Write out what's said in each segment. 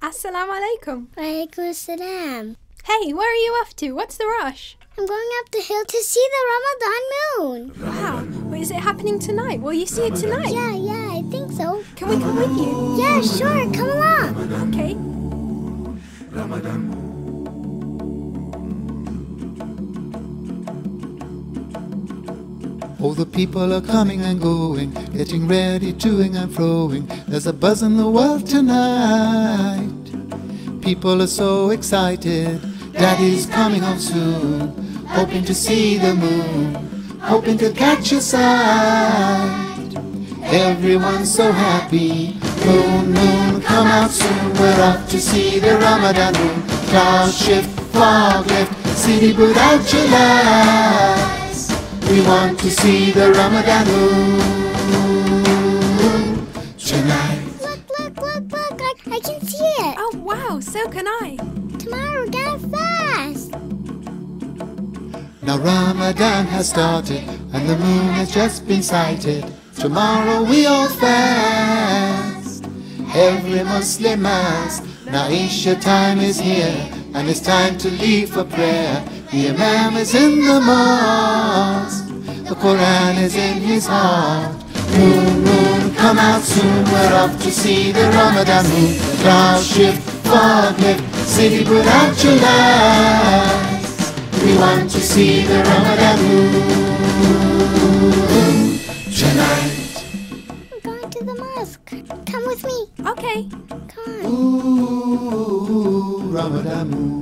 Assalamu alaikum. Walaikum salam. Hey, where are you off to? What's the rush? I'm going up the hill to see the Ramadan moon. Wow. Wait, is it happening tonight? Will you see it tonight? Yeah, yeah, I think so. Can we come with you? Yeah, sure, come along. Okay. Ramadan. All the people are coming and going, getting ready, toing and froing. There's a buzz in the world tonight. People are so excited. Daddy's coming home soon, hoping to see the moon, hoping to catch a sight. Everyone's so happy. Moon, moon, come out soon. We're off to see the Ramadan moon. Cloud shift, fog lift, city put out your lights. We want to see the Ramadan moon wow. So can I. Tomorrow we're gonna fast. Now Ramadan has started and the moon has just been sighted. Tomorrow we all fast. Every Muslim must. Now Isha time is here and it's time to leave for prayer. The Imam is in the mosque. The Quran is in his heart. Moon, moon, come out soon. We're off to see the Ramadan moon. Cloud shift, fog city put your lights. We want to see the Ramadan moon tonight. I'm going to the mosque. Come with me. Okay. Come on. Ooh, Ramadan moon.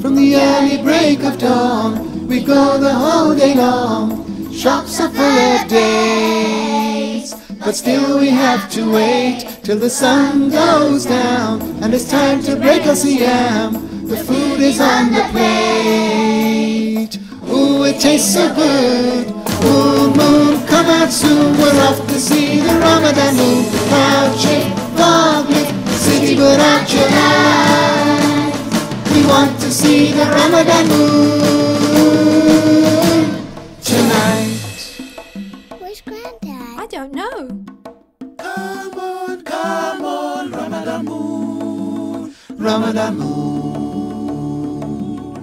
From the early break of dawn, we go the whole day long. Shops are full of days, but still we have to wait till the sun goes down and it's time to break us yam. The food is on the plate. Ooh, it tastes so good. Moon, moon, come out soon. We're off to see the Ramadan moon. Cloud shift, fog lift, city put out your lights. We want to see the Ramadan moon Where's I don't know. Come on, come on, Ramadan moon, Ramadan moon.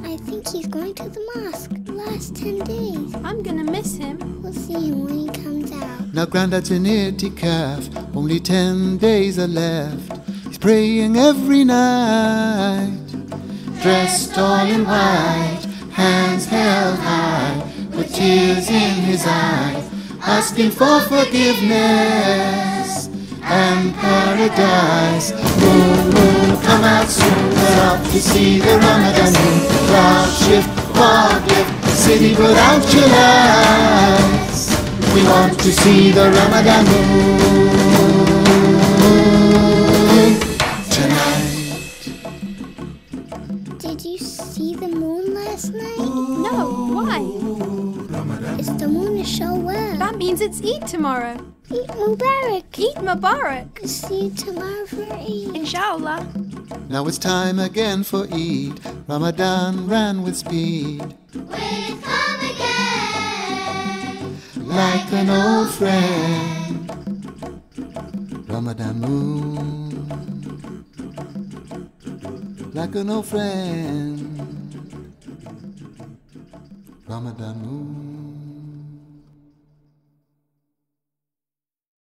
I think he's going to the mosque the last 10 days. I'm gonna miss him. We'll see him when he comes out. Now Grandad's in itikaf, only ten days are left. He's praying every night, dressed all in white, hands held high, with tears in his eyes, asking for forgiveness and paradise. Moon, moon, come out soon, we're off to see the Ramadan moon. Cloud shift, fog lift, city put out your lights. We want to see the Ramadan moon see the moon last night? No, why? It's the moon is so well. That means it's Eid tomorrow. Eid Mubarak. Eid Mubarak. See you tomorrow for Eid. Inshallah. Now it's time again for Eid. Ramadan ran with speed. we come again like an old friend. Ramadan moon. Like an old friend. Ramadan moon.